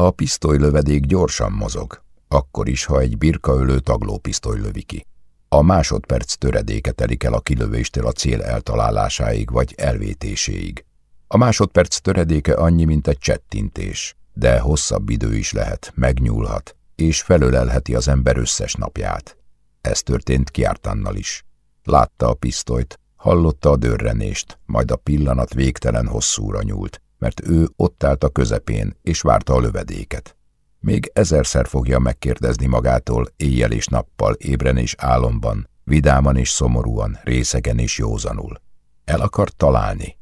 A pisztolylövedék gyorsan mozog, akkor is, ha egy birkaölő taglópisztoly lövi ki. A másodperc töredéke telik el a kilövéstől a cél eltalálásáig vagy elvétéséig. A másodperc töredéke annyi, mint egy csettintés, de hosszabb idő is lehet, megnyúlhat, és felölelheti az ember összes napját. Ez történt Kiártannal is. Látta a pisztolyt, hallotta a dörrenést, majd a pillanat végtelen hosszúra nyúlt, mert ő ott állt a közepén, és várta a lövedéket. Még ezerszer fogja megkérdezni magától éjjel és nappal, ébren és álomban, vidáman és szomorúan, részegen és józanul. El akar találni,